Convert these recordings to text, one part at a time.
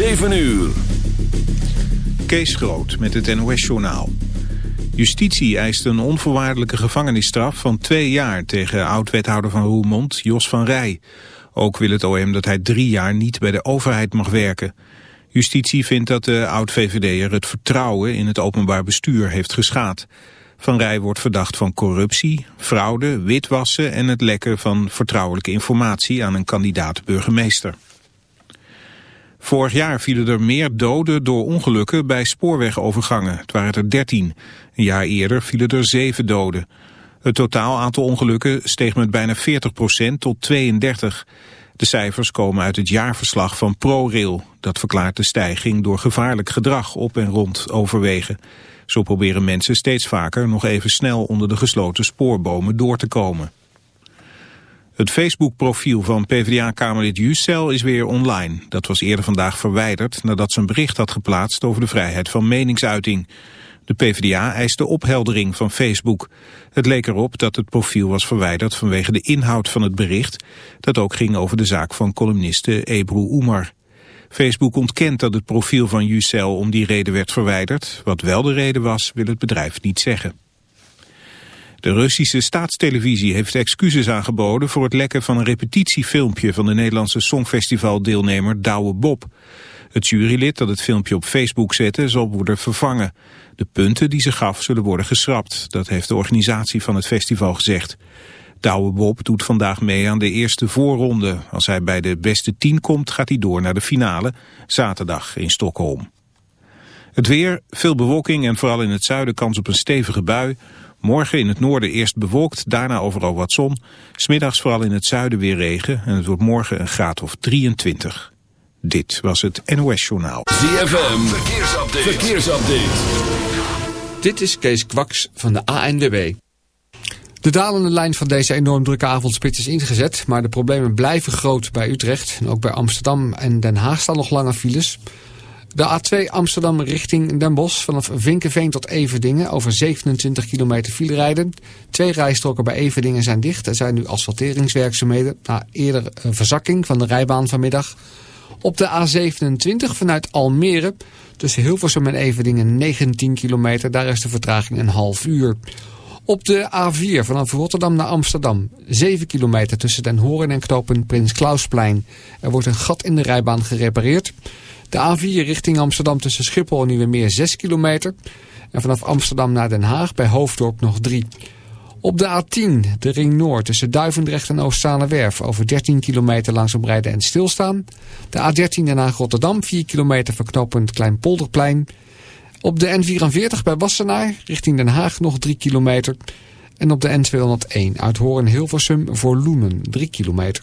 7 uur. Kees Groot met het NOS-journaal. Justitie eist een onvoorwaardelijke gevangenisstraf van twee jaar... tegen oud-wethouder van Roermond, Jos van Rij. Ook wil het OM dat hij drie jaar niet bij de overheid mag werken. Justitie vindt dat de oud-VVD'er het vertrouwen in het openbaar bestuur heeft geschaad. Van Rij wordt verdacht van corruptie, fraude, witwassen... en het lekken van vertrouwelijke informatie aan een kandidaat burgemeester. Vorig jaar vielen er meer doden door ongelukken bij spoorwegovergangen. Het waren er 13. Een jaar eerder vielen er 7 doden. Het totaal aantal ongelukken steeg met bijna 40% tot 32. De cijfers komen uit het jaarverslag van ProRail. Dat verklaart de stijging door gevaarlijk gedrag op en rond overwegen. Zo proberen mensen steeds vaker nog even snel onder de gesloten spoorbomen door te komen. Het Facebook-profiel van PvdA-kamerlid Juscel is weer online. Dat was eerder vandaag verwijderd nadat ze een bericht had geplaatst over de vrijheid van meningsuiting. De PvdA eiste opheldering van Facebook. Het leek erop dat het profiel was verwijderd vanwege de inhoud van het bericht... dat ook ging over de zaak van columniste Ebru Oemar. Facebook ontkent dat het profiel van Juscel om die reden werd verwijderd. Wat wel de reden was, wil het bedrijf niet zeggen. De Russische staatstelevisie heeft excuses aangeboden voor het lekken van een repetitiefilmpje van de Nederlandse Songfestival-deelnemer Douwe Bob. Het jurylid dat het filmpje op Facebook zette zal worden vervangen. De punten die ze gaf zullen worden geschrapt. Dat heeft de organisatie van het festival gezegd. Douwe Bob doet vandaag mee aan de eerste voorronde. Als hij bij de beste tien komt gaat hij door naar de finale, zaterdag in Stockholm. Het weer, veel bewolking en vooral in het zuiden kans op een stevige bui. Morgen in het noorden eerst bewolkt, daarna overal wat zon. Smiddags vooral in het zuiden weer regen en het wordt morgen een graad of 23. Dit was het NOS Journaal. ZFM, verkeersupdate. verkeersupdate. Dit is Kees Kwaks van de ANWB. De dalende lijn van deze enorm drukke avondspits is ingezet, maar de problemen blijven groot bij Utrecht. En ook bij Amsterdam en Den Haag staan nog lange files. De A2 Amsterdam richting Den Bosch vanaf Vinkenveen tot Everdingen over 27 kilometer file rijden. Twee rijstroken bij Everdingen zijn dicht. Er zijn nu asfalteringswerkzaamheden na eerder verzakking van de rijbaan vanmiddag. Op de A27 vanuit Almere tussen Hilversum en Everdingen 19 kilometer. Daar is de vertraging een half uur. Op de A4 vanaf Rotterdam naar Amsterdam. 7 kilometer tussen Den Horen en knopen Prins Klausplein. Er wordt een gat in de rijbaan gerepareerd. De A4 richting Amsterdam tussen Schiphol en Nieuwemeer 6 kilometer. En vanaf Amsterdam naar Den Haag bij Hoofddorp nog 3. Op de A10, de Ring Noord tussen Duivendrecht en Oostzaanewerf... over 13 kilometer langzaam rijden en stilstaan. De A13 Den Haag-Rotterdam, 4 kilometer verknopend Kleinpolderplein. Op de N44 bij Wassenaar, richting Den Haag nog 3 kilometer. En op de N201 uit Horen-Hilversum voor Loenen, 3 kilometer.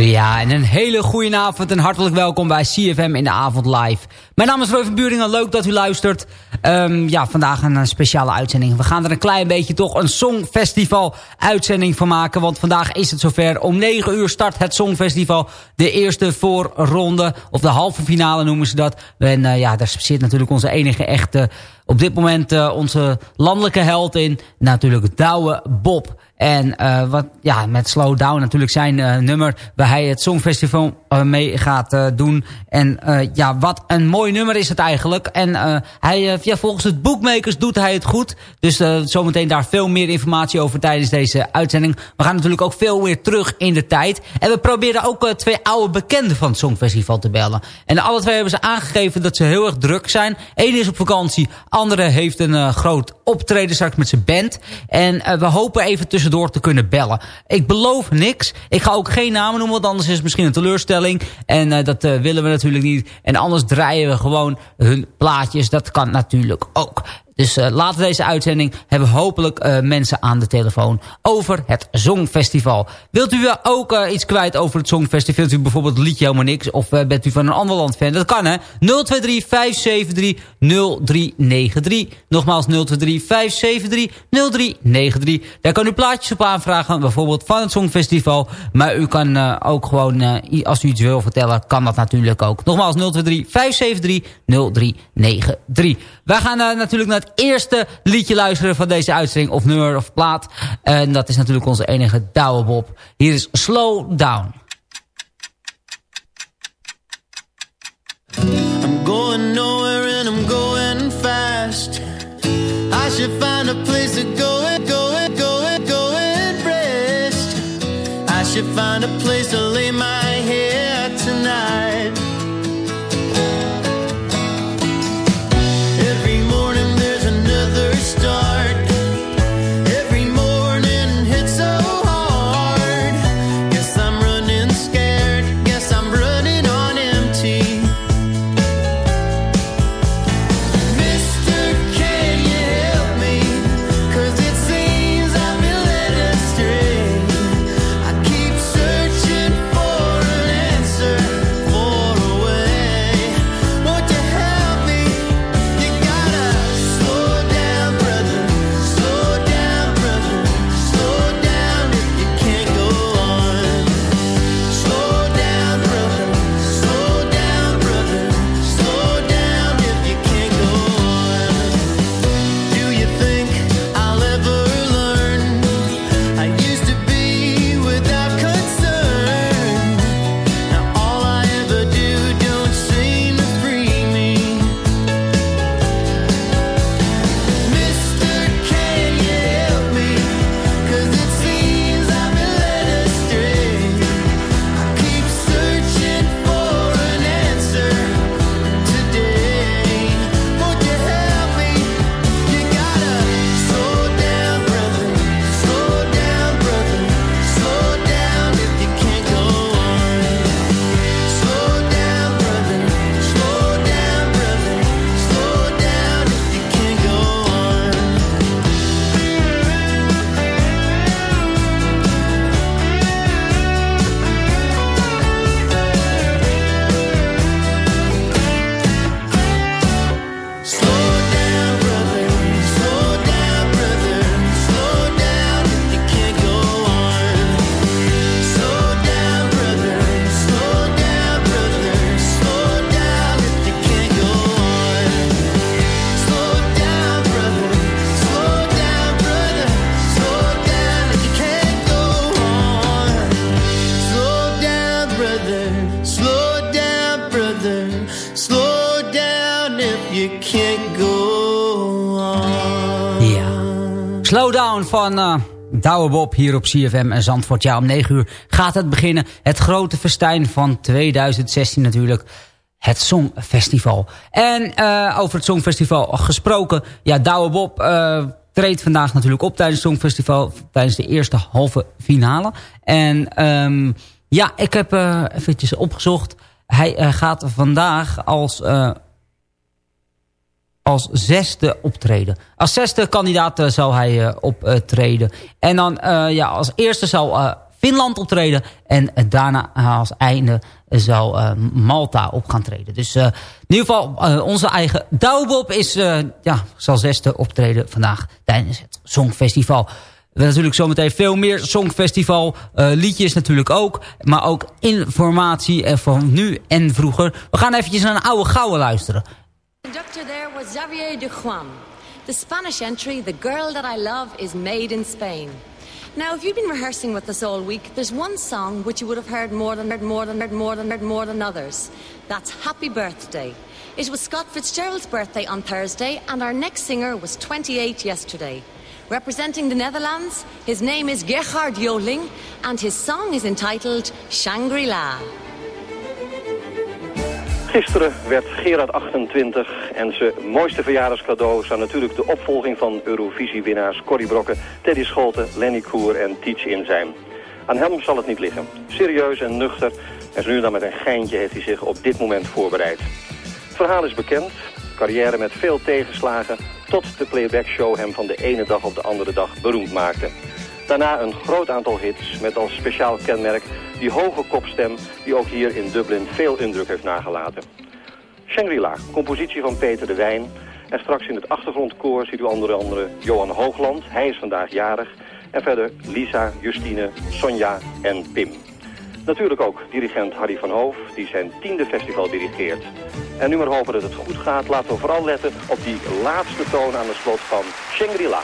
Ja, en een hele goede avond en hartelijk welkom bij CFM in de avond live. Mijn naam is Roy van Buringen, leuk dat u luistert. Um, ja, vandaag een, speciale uitzending. We gaan er een klein beetje toch een Songfestival uitzending van maken. Want vandaag is het zover. Om 9 uur start het Songfestival. De eerste voorronde, of de halve finale noemen ze dat. En uh, ja, daar zit natuurlijk onze enige echte, op dit moment uh, onze landelijke held in. Natuurlijk Douwe Bob. En uh, wat, ja, met Slow Down natuurlijk zijn uh, nummer waar hij het Songfestival uh, mee gaat doen. En ja, wat een mooi nummer is het eigenlijk. En hij, ja, volgens het Bookmakers doet hij het goed. Dus zometeen daar veel meer informatie over tijdens deze uitzending. We gaan natuurlijk ook veel weer terug in de tijd. En we proberen ook twee oude bekenden van het Songfestival te bellen. En alle twee hebben ze aangegeven dat ze heel erg druk zijn. Eén is op vakantie, andere heeft een groot optreden straks met zijn band. En we hopen even tussen door te kunnen bellen. Ik beloof niks. Ik ga ook geen namen noemen, want anders is het misschien een teleurstelling. En uh, dat uh, willen we natuurlijk niet. En anders draaien we gewoon hun plaatjes. Dat kan natuurlijk ook. Dus uh, later deze uitzending hebben we hopelijk uh, mensen aan de telefoon over het Songfestival. Wilt u ook uh, iets kwijt over het Songfestival? Vindt u bijvoorbeeld het liedje helemaal niks? Of bent u van een ander land fan? Dat kan hè. 023 573 0393. Nogmaals 023 573 0393. Daar kan u plaatjes op aanvragen. Bijvoorbeeld van het Songfestival. Maar u kan ook gewoon, als u iets wil vertellen, kan dat natuurlijk ook. Nogmaals 023 573 0393. Wij gaan natuurlijk naar het eerste liedje luisteren van deze uitzending. Of nummer of plaat. En dat is natuurlijk onze enige Douwe Bob. Hier is Slow Down. I'm going nowhere and I'm going fast. I should find a place to go and go and go and go and rest. I should find a place van uh, Douwe Bob hier op CFM en Zandvoort. Ja, om 9 uur gaat het beginnen. Het grote festijn van 2016 natuurlijk. Het Songfestival. En uh, over het Songfestival gesproken. Ja, Douwe Bob uh, treedt vandaag natuurlijk op tijdens het Songfestival. Tijdens de eerste halve finale. En um, ja, ik heb eventjes opgezocht. Hij gaat vandaag als als zesde optreden. Als zesde kandidaat uh, zal hij uh, optreden. en dan uh, ja, als eerste zal Finland optreden. En eh, daarna eh, als einde eh, Malta op gaan treden. Dus eh, in ieder geval eh, onze eigen Douwbob is, eh, ja, zal zesde optreden vandaag tijdens het Songfestival. We natuurlijk zometeen veel meer Songfestival eh, liedjes natuurlijk ook. Maar ook informatie eh, van nu en vroeger. We gaan eventjes naar een oude gouden luisteren. Conductor there was Xavier de Juan. The Spanish entry, The Girl That I Love, is made in Spain. Now, if you've been rehearsing with us all week, there's one song which you would have heard more than heard more than heard more than heard more than others. That's Happy Birthday. It was Scott Fitzgerald's birthday on Thursday, and our next singer was 28 yesterday. Representing the Netherlands, his name is Gerhard Joling, and his song is entitled Shangri-La. Gisteren werd Gerard 28 en zijn mooiste verjaardagscadeau zou natuurlijk de opvolging van Eurovisie-winnaars Corrie Brokken, Teddy Scholten, Lenny Koer en Teach in zijn. Aan hem zal het niet liggen. Serieus en nuchter en nu dan met een geintje heeft hij zich op dit moment voorbereid. Het verhaal is bekend, carrière met veel tegenslagen, tot de playback-show hem van de ene dag op de andere dag beroemd maakte. Daarna een groot aantal hits met als speciaal kenmerk die hoge kopstem die ook hier in Dublin veel indruk heeft nagelaten. Shangri-La, compositie van Peter de Wijn. En straks in het achtergrondkoor ziet u onder andere Johan Hoogland, hij is vandaag jarig. En verder Lisa, Justine, Sonja en Pim. Natuurlijk ook dirigent Harry van Hoof, die zijn tiende festival dirigeert. En nu maar hopen dat het goed gaat, laten we vooral letten op die laatste toon aan de slot van Shangri-La.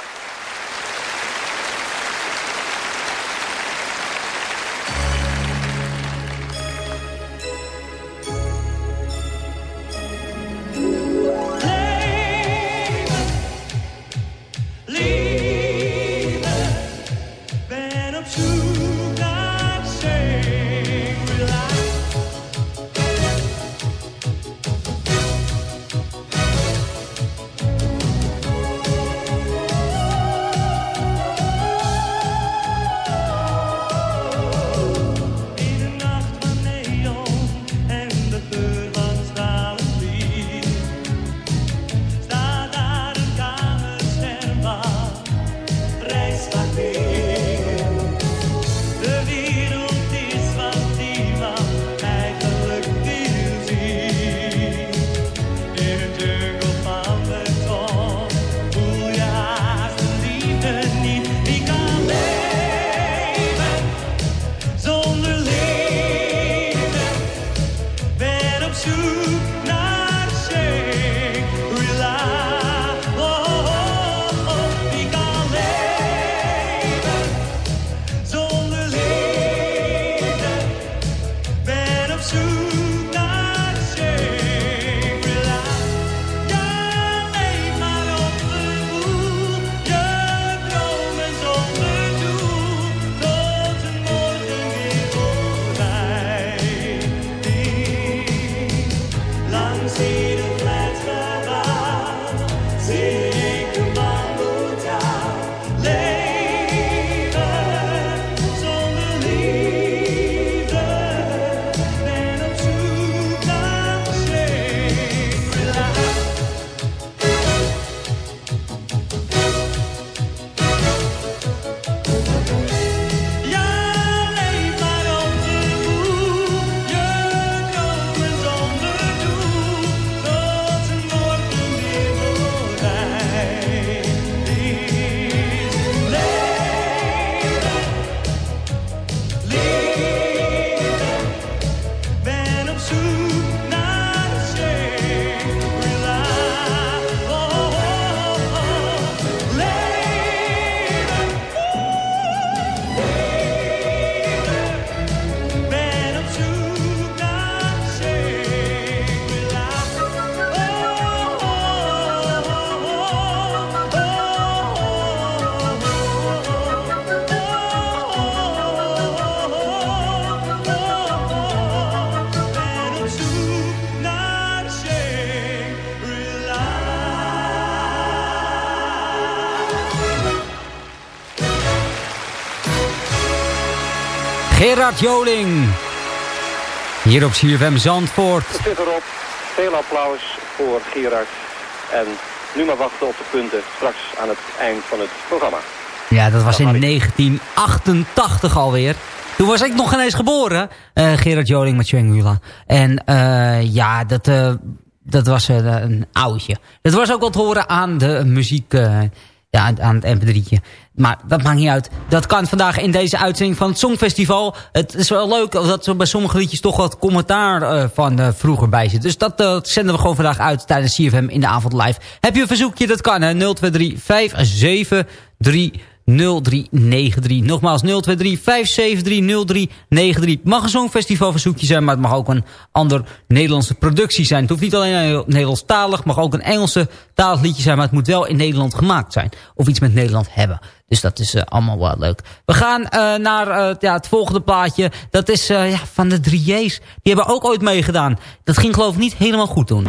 Gerard Joling. Hier op CFM Zandvoort. Het zit erop. Veel applaus voor Gerard. En nu maar wachten op de punten straks aan het eind van het programma. Ja, dat was in Harry. 1988 alweer. Toen was ik nog geen eens geboren. eh, Gerard Joling met Triangula. En eh, ja, dat, eh, dat was een oudje. Dat was ook wat te horen aan de muziek... ja, aan- het mp3'tje. Maar dat maakt niet uit. Dat kan vandaag in deze uitzending van het Songfestival. Het is wel leuk dat er bij sommige liedjes toch wat commentaar eh, van eh, vroeger bij zit. Dus dat eh, zenden we gewoon vandaag uit tijdens CFM in de avond live. Heb je een verzoekje? Dat kan hè. 023 573 0393. Nogmaals 023 573 0393. Het mag een Songfestival verzoekje zijn, maar het mag ook een ander Nederlandse productie zijn. Het hoeft niet alleen een Nederlandstalig, mag ook een Engelse talig liedje zijn, maar het moet wel in Nederland gemaakt zijn. Of iets met Nederland hebben. Dus dat is eh, allemaal wel leuk. We gaan eh, naar eh, ja, het volgende plaatje. Dat is ja, van de 3J's. Die hebben ook ooit meegedaan. Dat ging geloof ik niet helemaal goed toen.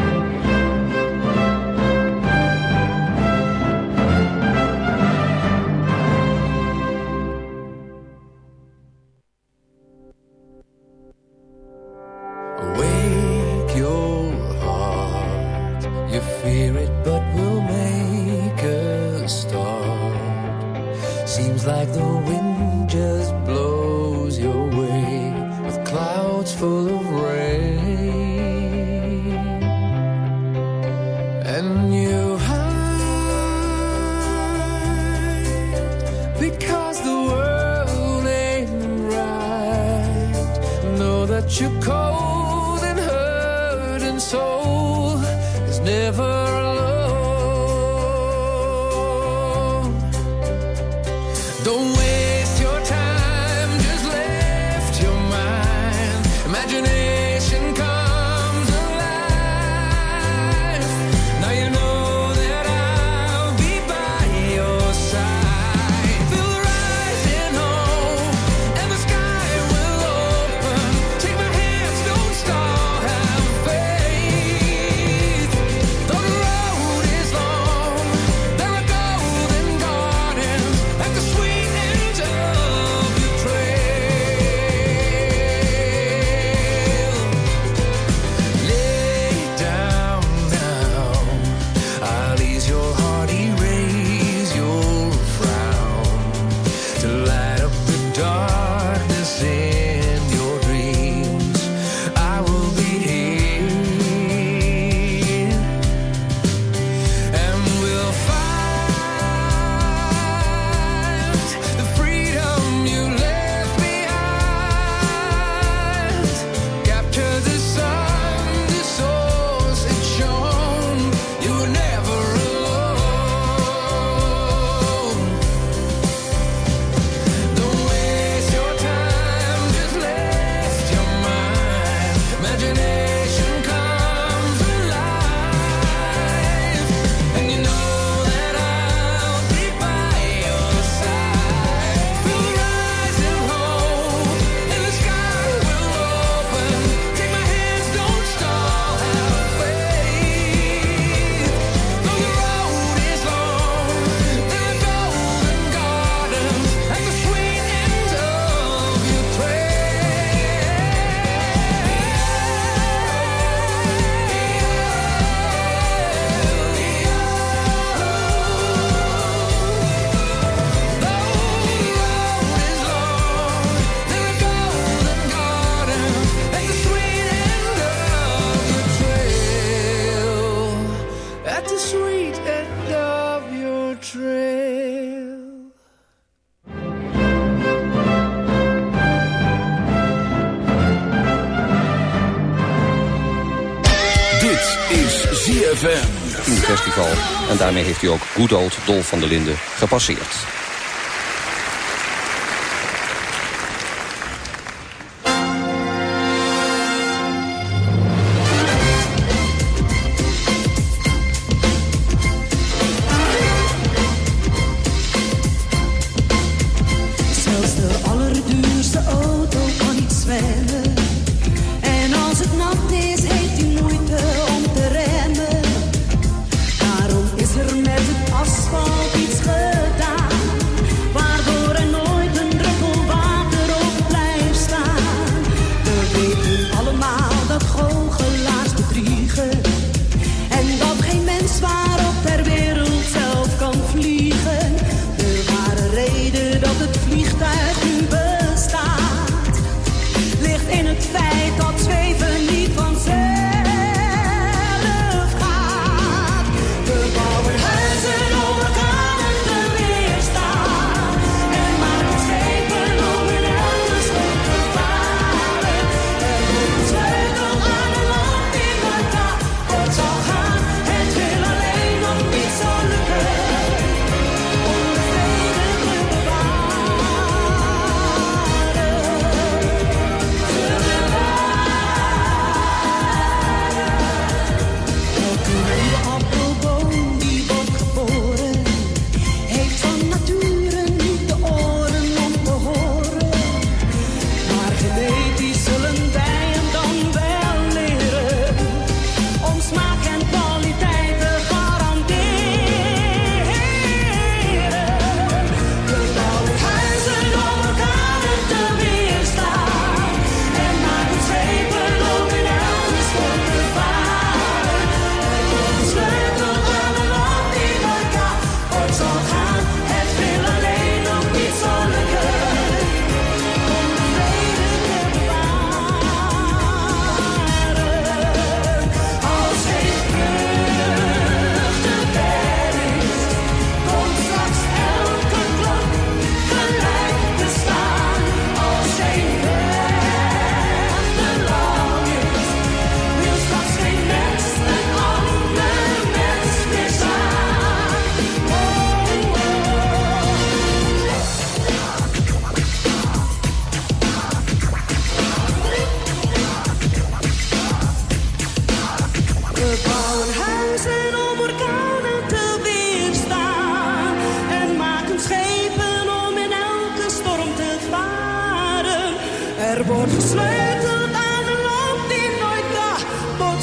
Because the world ain't right. Know that you're cold and hurt and soul is never daarmee heeft hij ook Good Old Dolf van der Linden gepasseerd.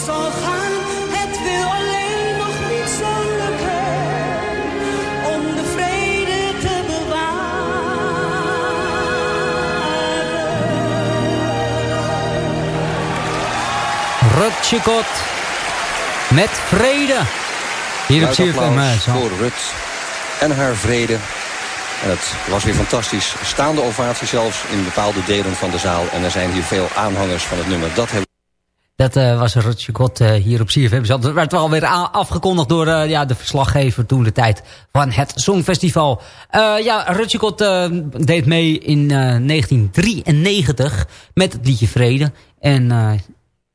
Zal gaan. Het wil alleen nog niet zo lukken om de vrede te Rutschikot met vrede. Hier op CFM. eh, voor Rut en haar vrede. En het was weer fantastisch. Staande ovatie zelfs in bepaalde delen van de zaal. En er zijn hier veel aanhangers van het nummer. Dat hebben Dat eh, was Rutschikot eh hier op CFM. Dat werd wel weer afgekondigd door eh, ja, de verslaggever toen de tijd van het Songfestival. Ja, eh, deed mee in eh, 1993 met het liedje Vrede. En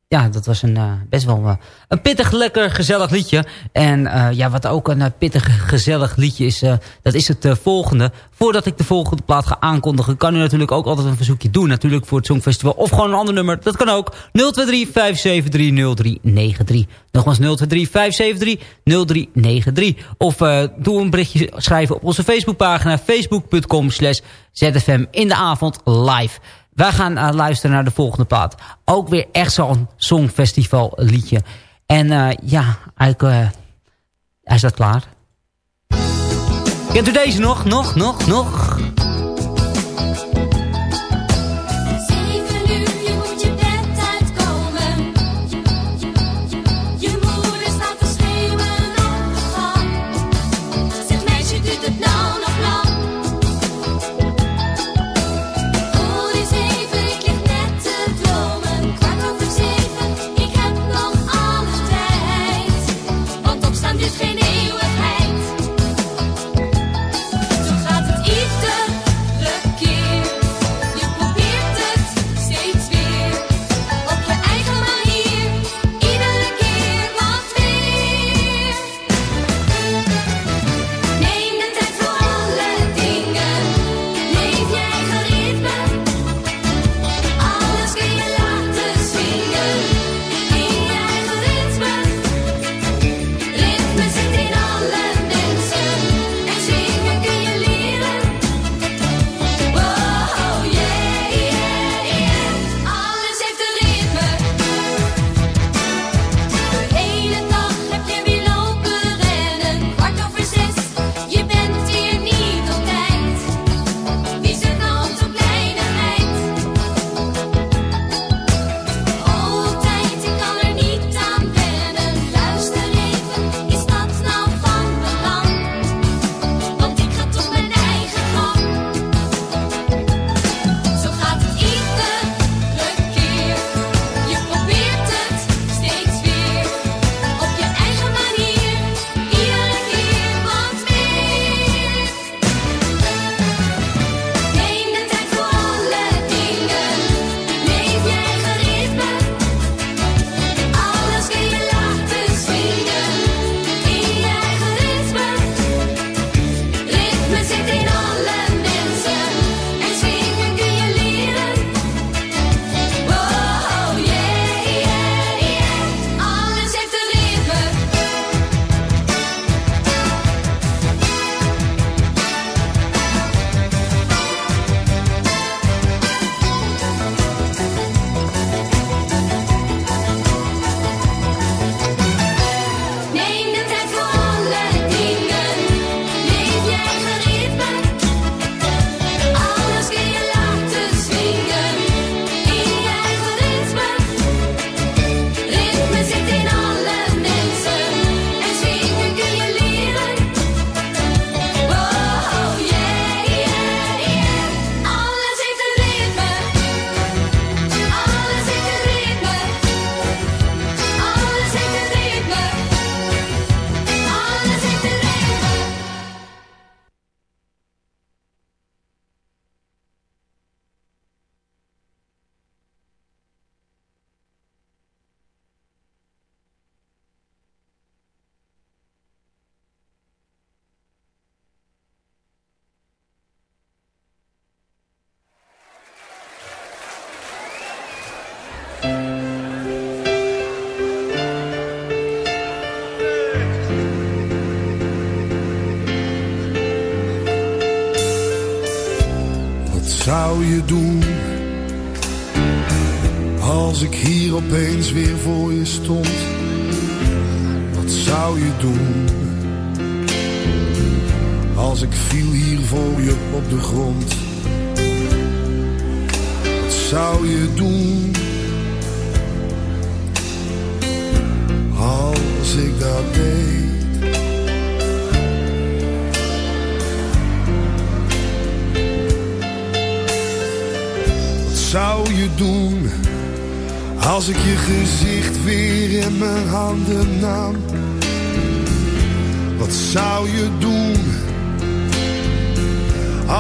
ja, dat was een eh, best wel eh, een pittig, lekker, gezellig liedje. En eh, ja, wat ook een pittig, gezellig liedje is, dat is het volgende. Voordat ik de volgende plaat ga aankondigen, kan u natuurlijk ook altijd een verzoekje doen. Natuurlijk voor het Songfestival. Of gewoon een ander nummer. Dat kan ook. 023 573 0393. Nogmaals 023 573 0393. Of doe een berichtje schrijven op onze Facebookpagina. Facebook.com slash ZFM in de avond live. Wij gaan eh, luisteren naar de volgende plaat. Ook weer echt zo'n songfestival liedje. En eh, ja, eigenlijk, eh, hij staat klaar. Kent u deze nog? Nog, nog, nog?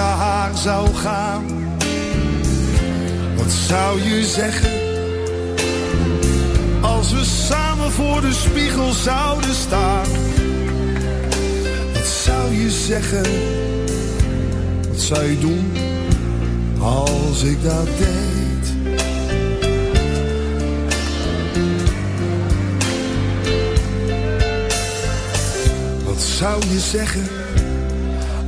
Haar zou gaan? Wat zou je zeggen als we samen voor de spiegel zouden staan? Wat zou je zeggen? Wat zou je doen als ik dat deed? Wat zou je zeggen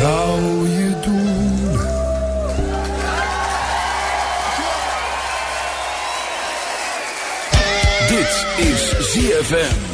Zou je doen? Dit is ZFM.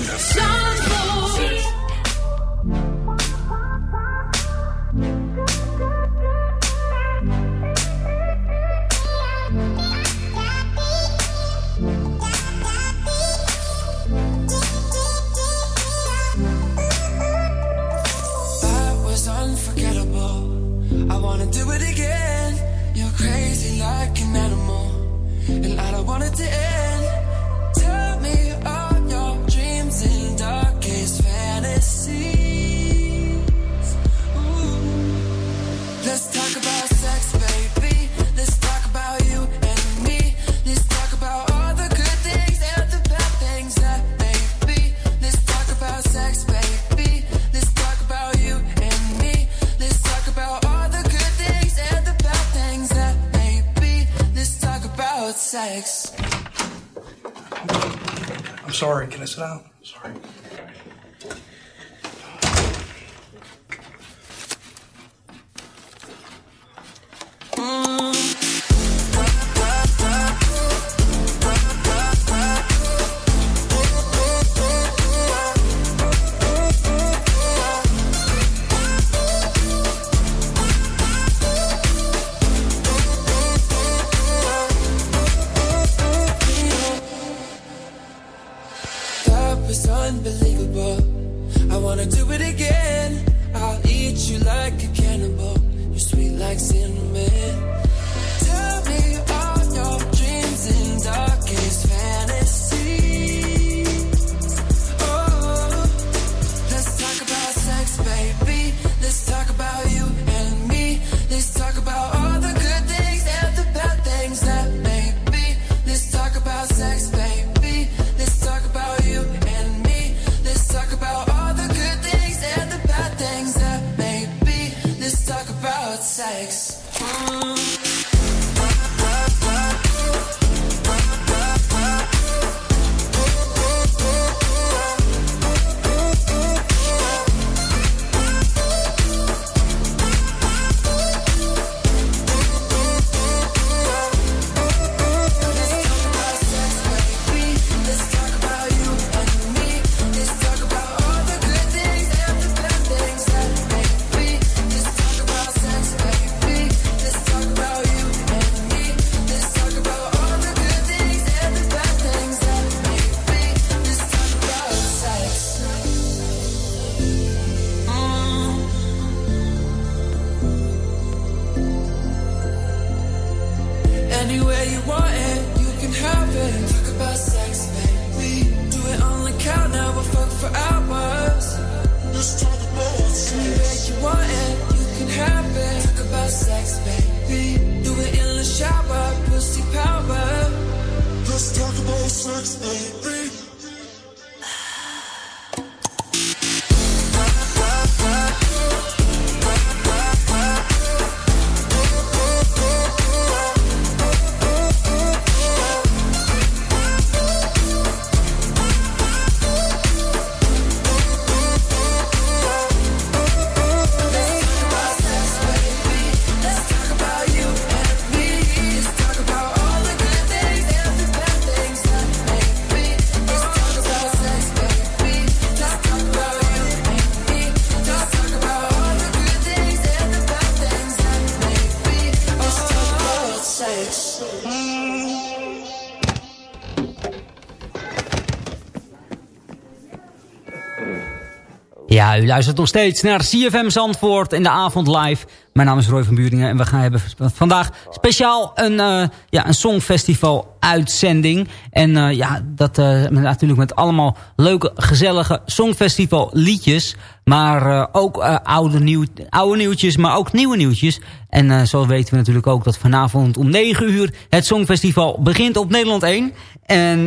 Ja, u luistert nog steeds naar CFM Zandvoort in de avond live. Mijn naam is Roy van Buringen en we gaan hebben vandaag speciaal een, eh, ja, een songfestival uitzending. En eh, ja, dat met- natuurlijk met allemaal leuke, gezellige songfestival liedjes. Maar eh, ook oude, nieuw, oude nieuwtjes, maar ook nieuwe nieuwtjes. En zo weten we natuurlijk ook dat vanavond om 9 uur het Songfestival begint op Nederland 1. En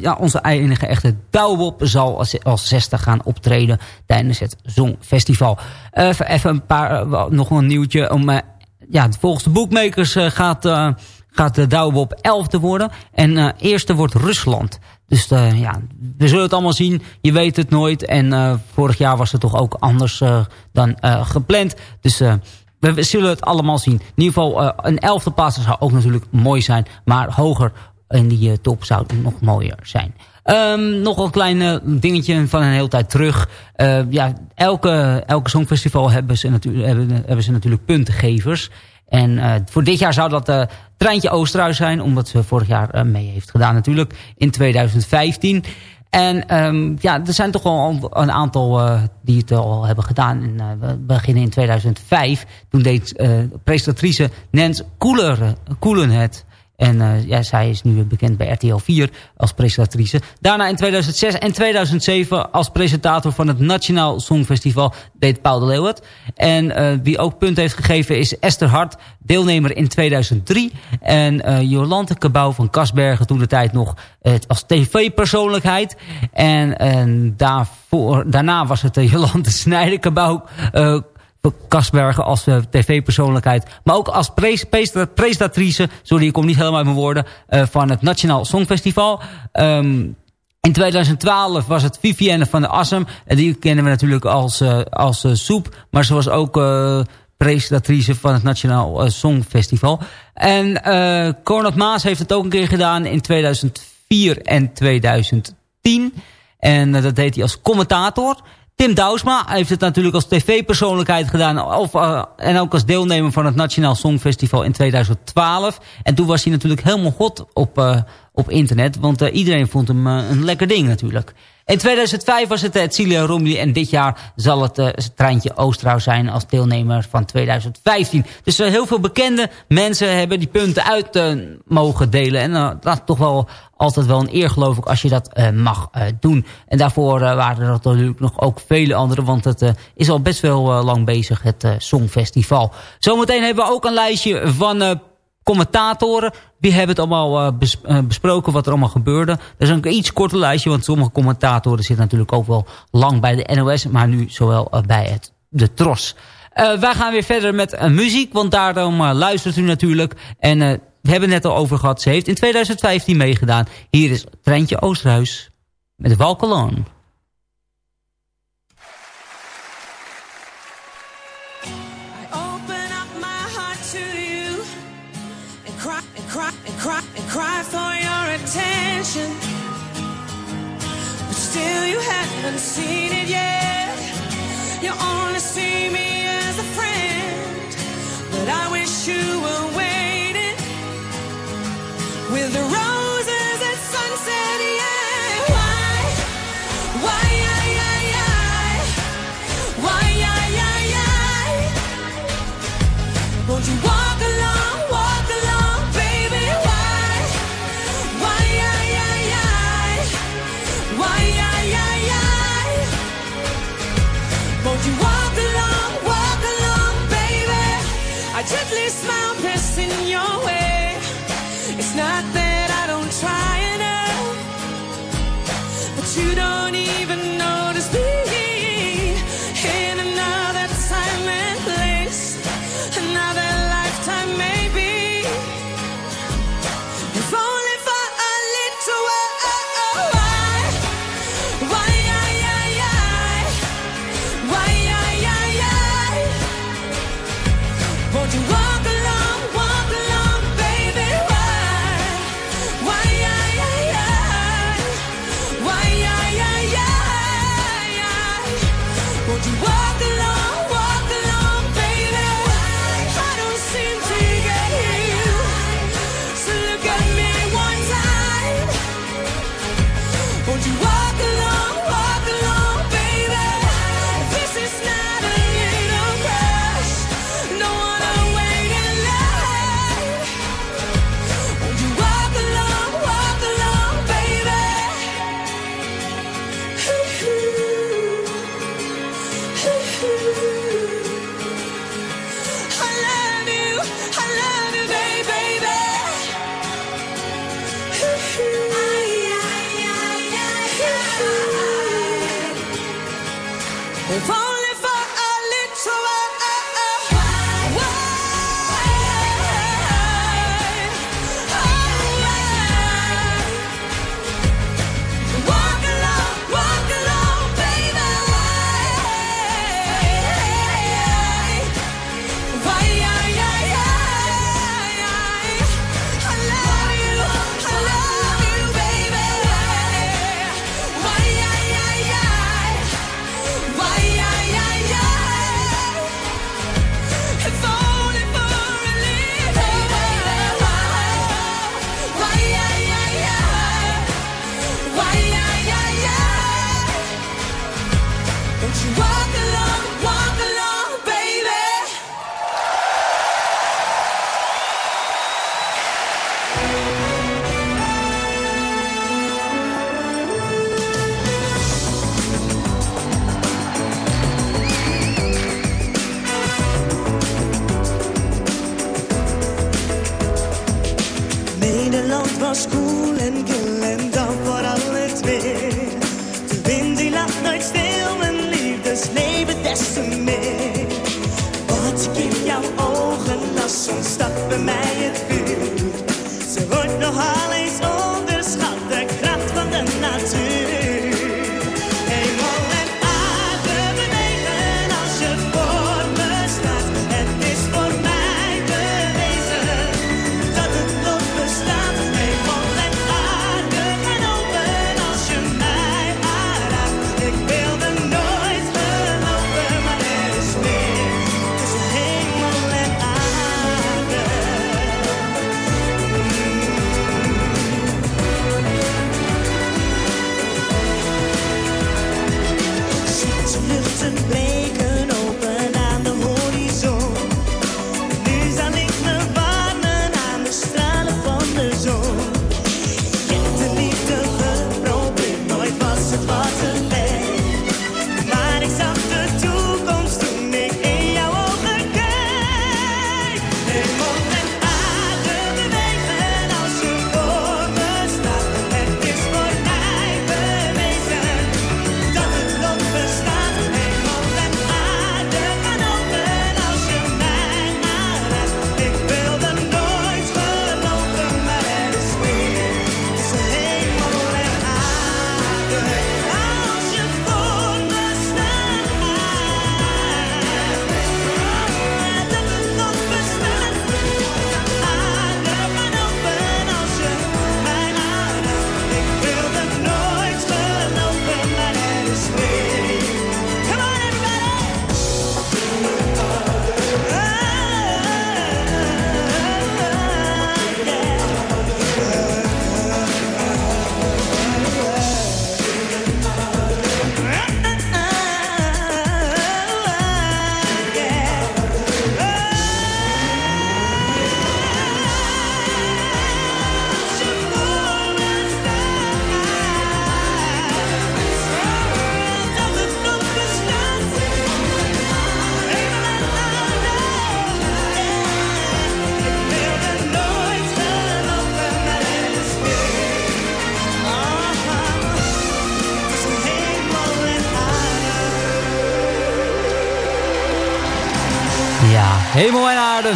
ja, onze enige echte Douwbob zal als, als zesde gaan optreden tijdens het Songfestival. Even, een paar, nog een nieuwtje. Om, ja, volgens de boekmakers gaat, gaat de Douwbob elfde worden. En eh, eerste wordt Rusland. Dus eh, ja, we zullen het allemaal zien. Je weet het nooit. En eh, vorig jaar was het toch ook anders dan gepland. Dus we, zullen het allemaal zien. In ieder geval, een elfde plaats zou ook natuurlijk mooi zijn. Maar hoger in die top zou het nog mooier zijn. Ehm, nog een klein dingetje van een hele tijd terug. Ja, elke, elke songfestival hebben ze, hebben, hebben ze natuurlijk puntengevers. En eh, voor dit jaar zou dat eh Treintje Oosterhuis zijn. Omdat ze vorig jaar eh, mee heeft gedaan natuurlijk. In 2015. En ehm, ja, er zijn toch wel een- aantal die het al hebben gedaan. We beginnen in 2005. Toen deed presentatrice Nens Koelen het. En eh, ja, zij is nu bekend bij RTL 4 als presentatrice. Daarna in 2006 en 2007 als presentator van het Nationaal Songfestival deed Paul de Leeuw het. En eh, wie ook punt heeft gegeven is Esther Hart, deelnemer in 2003. En eh, Jolante Cabau van Kasbergen toen de tijd nog als tv-persoonlijkheid. En, en daarvoor, daarna was het uh, Jolante Snijder Cabau... Kasbergen als eh, tv-persoonlijkheid. Maar ook als pres- pres- presentatrice, sorry ik kom niet helemaal uit mijn woorden, eh, van het Nationaal Songfestival. Ehm, in 2012 was het Vivienne van der Assem. En die kennen we natuurlijk als, eh, als soep. Maar ze was ook presentatrice van het Nationaal Songfestival. En Cornel Maas heeft het ook een keer gedaan in 2004 en 2010. En dat deed hij als commentator. Tim Douwsma heeft het natuurlijk als tv-persoonlijkheid gedaan. Of, eh, en ook als deelnemer van het Nationaal Songfestival in 2012. En toen was hij natuurlijk helemaal god op, eh, op internet. Want eh, iedereen vond hem een lekker ding natuurlijk. In 2005 was het uh, Celia Romley. En dit jaar zal het uh, Treintje Oosterhuis zijn als deelnemer van 2015. Dus uh, heel veel bekende mensen hebben die punten uit mogen delen. En dat is toch wel altijd wel een eer geloof ik als je dat mag doen. En daarvoor waren er natuurlijk nog ook vele anderen. Want het is al best wel lang bezig het Songfestival. Zometeen hebben we ook een lijstje van... Commentatoren, die hebben het allemaal bes uh, besproken wat er allemaal gebeurde. Dat is een iets korter lijstje, want sommige commentatoren zitten natuurlijk ook wel lang bij de NOS, maar nu zowel uh, bij het, de TROS. Wij gaan weer verder met muziek, want daarom luistert u natuurlijk. En we hebben het net al over gehad, ze heeft in 2015 meegedaan. Hier is Treintje Oosterhuis met Walk cry and cry for your attention. But still, you haven't seen it yet. You only see me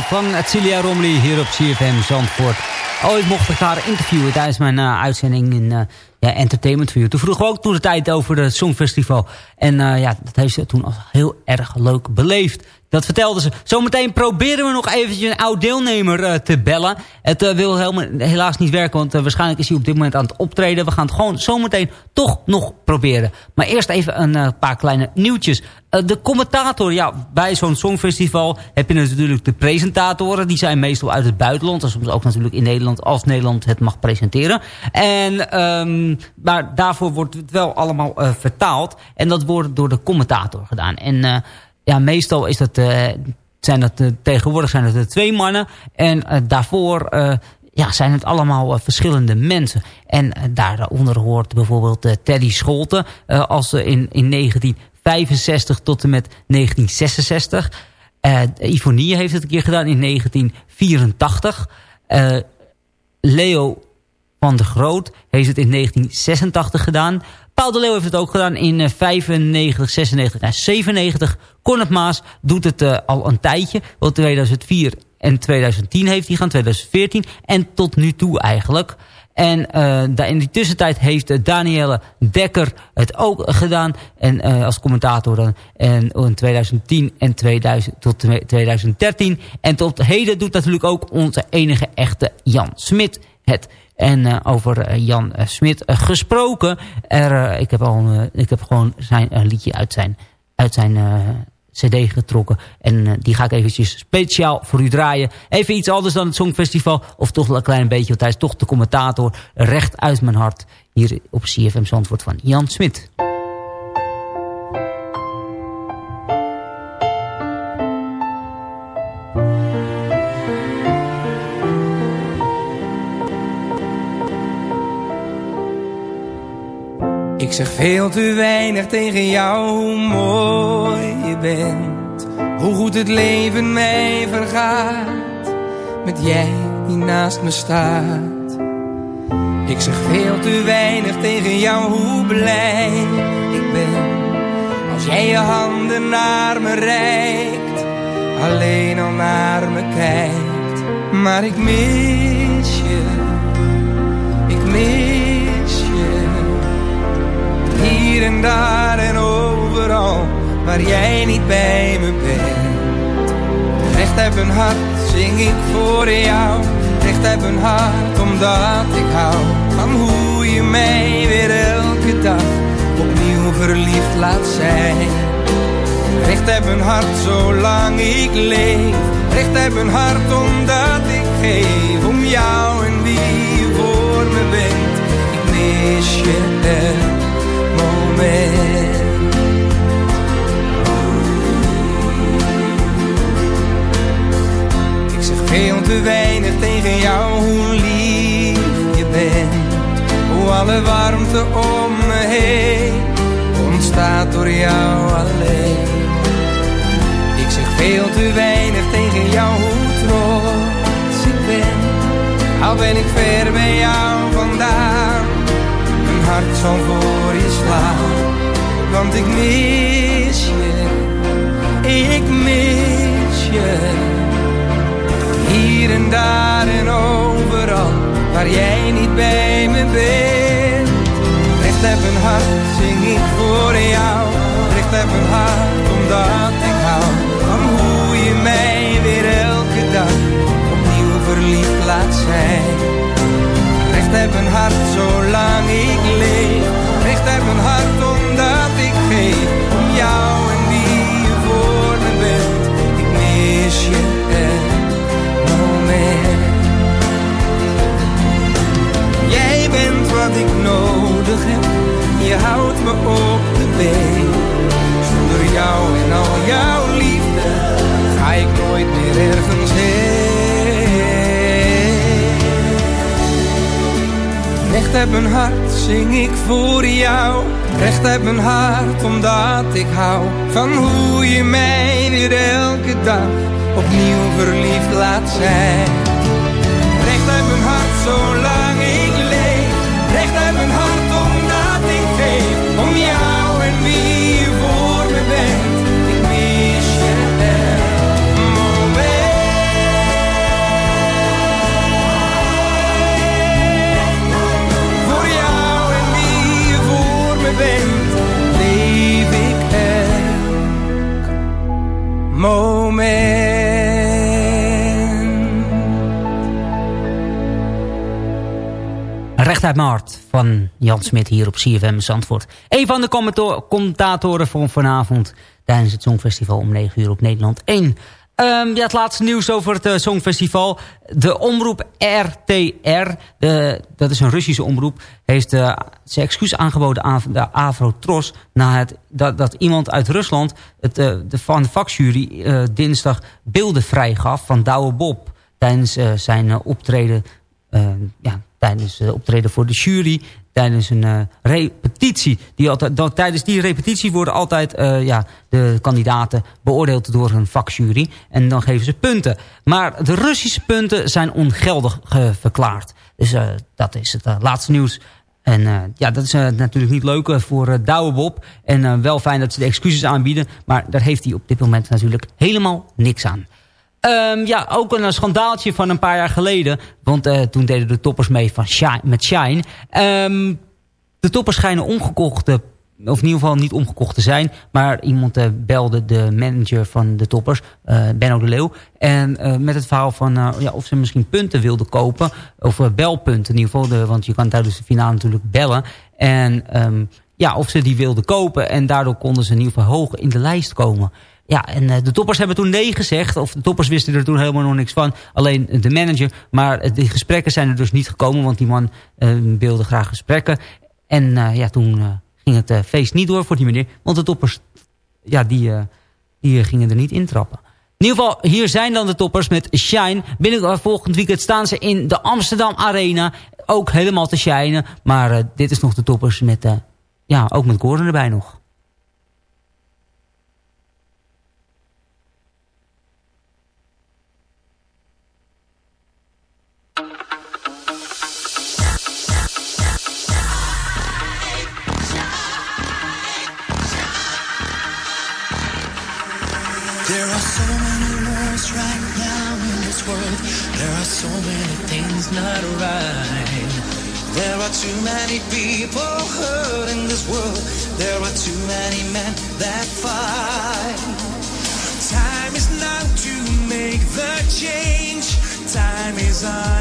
van Celia Romley hier op CFM Zandvoort. Ooit mocht ik haar interviewen tijdens mijn eh, uitzending in eh, ja, Entertainment You. Toen vroegen we ook toen de tijd over het Songfestival. En eh, ja, dat heeft ze toen al heel erg leuk beleefd. Dat vertelde ze. Zometeen proberen we nog eventjes een oud deelnemer eh, te bellen. Het eh, wil helemaal, helaas niet werken, want eh, waarschijnlijk is hij op dit moment aan het optreden. We gaan het gewoon zometeen toch nog proberen. Maar eerst even een paar kleine nieuwtjes. De commentator, ja, bij zo'n songfestival heb je natuurlijk de presentatoren. Die zijn meestal uit het buitenland. En soms ook natuurlijk in Nederland, als Nederland het mag presenteren. En, ehm, maar daarvoor wordt het wel allemaal vertaald. En dat wordt door de commentator gedaan. En ja, meestal is dat, eh, zijn dat eh, tegenwoordig zijn er twee mannen. En eh, daarvoor ja, zijn het allemaal verschillende mensen. En daaronder hoort bijvoorbeeld Teddy Scholten. eh, als in, in 1965 tot en met 1966. Eh Ivonie heeft het een keer gedaan in 1984. Eh, Leo van der Groot heeft het in 1986 gedaan. Paul de Leeuw heeft het ook gedaan in eh, 95, 96 en 97. Cornet Maas doet het eh, al een tijdje. Want 2004 en 2010 heeft hij gedaan, 2014. En tot nu toe eigenlijk. En eh, in die tussentijd heeft eh, Danielle Dekker het ook gedaan. En als commentator dan. En in 2010 en 2000, tot 2013. En tot heden doet natuurlijk ook onze enige echte Jan Smit het. En eh, over eh, Jan eh, Smit gesproken. Er, ik, heb al, ik heb gewoon zijn liedje uit zijn, uit zijn cd getrokken. En die ga ik eventjes speciaal voor u draaien. Even iets anders dan het Songfestival. Of toch een klein beetje, want hij is toch de commentator. Recht uit mijn hart. Hier op CFM Zandvoort van Jan Smit. Ik zeg veel te weinig tegen jou hoe mooi je bent. Hoe goed het leven mij vergaat. Met jij die naast me staat. Ik zeg veel te weinig tegen jou hoe blij ik ben. Als jij je handen naar me reikt, alleen al naar me kijkt. Maar ik mis je, ik mis je. Hier en daar en overal, waar jij niet bij me bent. Recht uit mijn hart zing ik voor jou. Recht uit mijn hart omdat ik hou van hoe je mij weer elke dag opnieuw verliefd laat zijn. Recht uit mijn hart zolang ik leef. Recht uit mijn hart omdat ik geef om jou en wie voor me bent. Ik mis je elk Ik zeg veel te weinig tegen jou hoe lief je bent. Hoe alle warmte om me heen ontstaat door jou alleen. Ik zeg veel te weinig tegen jou hoe trots ik ben. Al ben ik ver bij jou vandaan. Hart zal voor je slaan. Want ik mis je. Ik mis je. Hier en daar en overal, waar jij niet bij me bent. Recht uit mijn hart zing ik voor jou. Recht uit mijn hart, omdat ik hou van hoe je mij weer elke dag opnieuw verliefd laat zijn. Uit mijn hart, zolang ik leef. Recht uit mijn hart, omdat ik geef om jou en wie je voor me bent. Ik mis je elk moment. Jij bent wat ik nodig heb, je houdt me op de been. Zonder jou en al jouw liefde ga ik nooit meer ergens heen. Recht uit mijn hart zing ik voor jou. Recht uit mijn hart omdat ik hou van hoe je mij weer elke dag opnieuw verliefd laat zijn. Recht uit mijn hart van Jan Smit hier op CFM Zandvoort. Een van de commentatoren van vanavond tijdens het Songfestival om 9 uur op Nederland 1. Ehm, ja, het laatste nieuws over het eh, Songfestival. De omroep RTR, de, dat is een Russische omroep... heeft uh, zijn excuus aangeboden aan de Avrotros... na het, dat, dat iemand uit Rusland het, eh, de, van de vakjury eh, dinsdag beelden vrijgaf... van Douwe Bob tijdens eh, zijn eh, optreden... eh, ja, tijdens het optreden voor de jury, tijdens een eh, repetitie. Die altijd, tijdens die repetitie worden altijd eh, ja, de kandidaten beoordeeld door een vakjury. En dan geven ze punten. Maar de Russische punten zijn ongeldig eh, verklaard. Dus eh, dat is het eh, laatste nieuws. En eh, ja, dat is eh, natuurlijk niet leuk eh, voor uh, Douwe Bob. En eh, wel fijn dat ze de excuses aanbieden. Maar daar heeft hij op dit moment natuurlijk helemaal niks aan. Ehm, ja, ook een schandaaltje van een paar jaar geleden. Want eh, toen deden de toppers mee van Shine, met Shine. Ehm, de toppers schijnen omgekocht, of in ieder geval niet omgekocht te zijn. Maar iemand eh, belde de manager van de toppers, eh, Benno de Leeuw. En met het verhaal van ja, of ze misschien punten wilden kopen. Of belpunten in ieder geval. Want je kan tijdens de finale natuurlijk bellen. En ehm, ja, of ze die wilden kopen. En daardoor konden ze in ieder geval hoog in de lijst komen. Ja, en eh, de toppers hebben toen nee gezegd. Of de toppers wisten er toen helemaal nog niks van. Alleen de manager. Maar eh, die gesprekken zijn er dus niet gekomen. Want die man eh, wilde graag gesprekken. En ja, toen ging het feest niet door voor die meneer. Want de toppers, ja, die, die gingen er niet intrappen. In ieder geval, hier zijn dan de toppers met Shine. Binnen volgend weekend staan ze in de Amsterdam Arena. Ook helemaal te shinen. Maar eh, dit is nog de toppers met, eh, ja, ook met Gordon erbij nog. sun.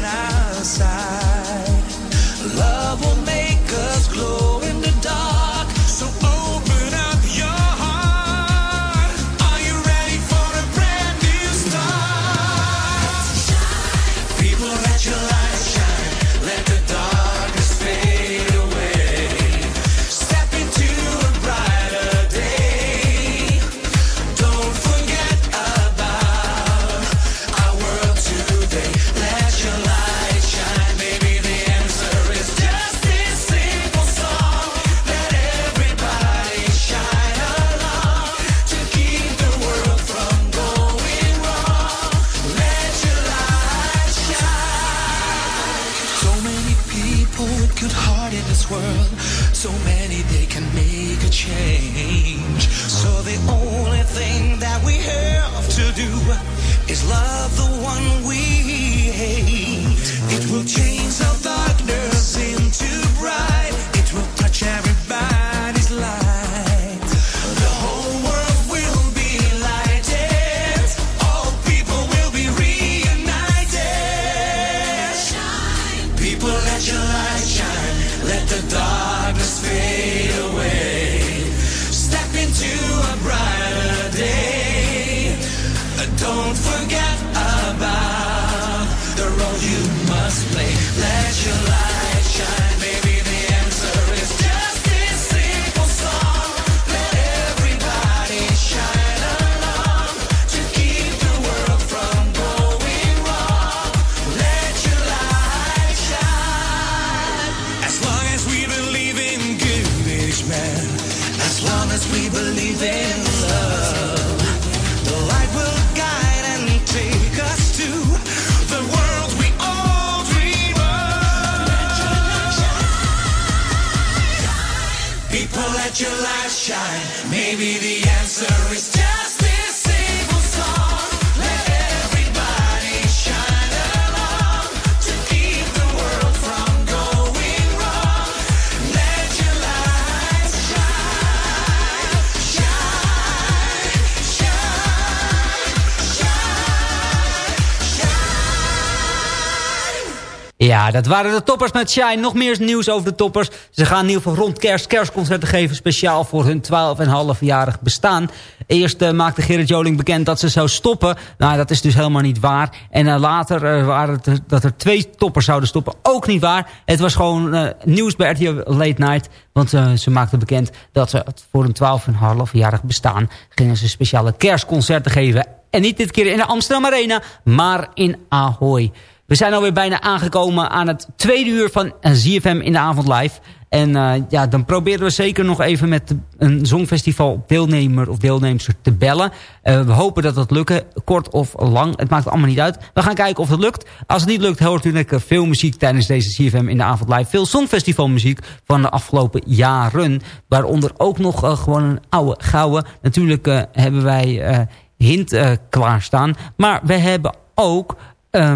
Dat waren de toppers met Shine. Nog meer nieuws over de toppers. Ze gaan in ieder geval rond kerst kerstconcerten geven... speciaal voor hun 12,5-jarig bestaan. Eerst eh, maakte Gerrit Joling bekend dat ze zou stoppen. Nou, dat is dus helemaal niet waar. En eh, later eh, waren het dat er twee toppers zouden stoppen. Ook niet waar. Het was gewoon nieuws bij RTL Late Night. Want ze maakte bekend dat ze voor een 12,5-jarig bestaan... gingen ze speciale kerstconcerten geven. En niet dit keer in de Amsterdam Arena, maar in Ahoy. We zijn alweer bijna aangekomen aan het tweede uur van ZFM in de avond live. En eh, ja, dan proberen we zeker nog even met een Songfestival deelnemer of deelnemster te bellen. Eh, we hopen dat dat lukt, kort of lang. Het maakt allemaal niet uit. We gaan kijken of het lukt. Als het niet lukt, hoort u lekker veel muziek tijdens deze CFM in de avond live. Veel Songfestival muziek van de afgelopen jaren. Waaronder ook nog eh, gewoon een oude gouden. Natuurlijk hebben wij Hint klaarstaan. Maar we hebben ook... eh,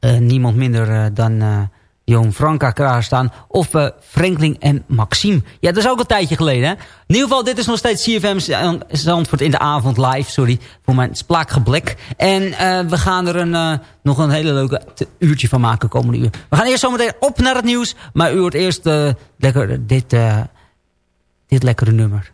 niemand minder eh, dan eh Johan Franka klaarstaan. Of eh Franklin en Maxime. Ja, dat is ook een tijdje geleden. Hè? In ieder geval, dit is nog steeds CFM Zand- Zandvoort in de avond live. Sorry voor mijn spraakgeblek. En eh, we gaan er een, eh, nog een hele leuke uurtje van maken komende uur. We gaan eerst zometeen op naar het nieuws. Maar u hoort eerst eh, lekker dit, eh, dit lekkere nummer.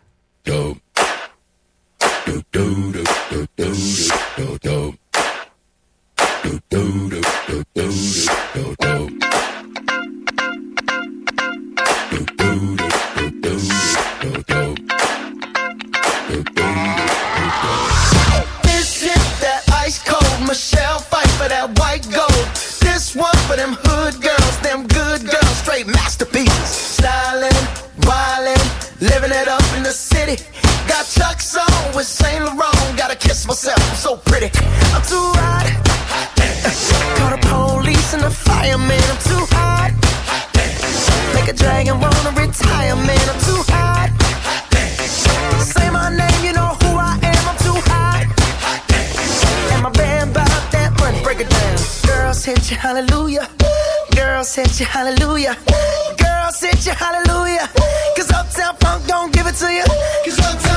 Got Chuck's on with Saint Laurent. Gotta kiss myself, I'm so pretty. I'm too hot man, I'm too hot. Make a dragon wanna retire, man, I'm too hot. Say my name, you know who I am, I'm too hot. And my that money, break it down. Girls hit hallelujah. Girls hit hallelujah. Girls hit you, hallelujah. Cause Uptown Funk don't give it to you. Cause Uptown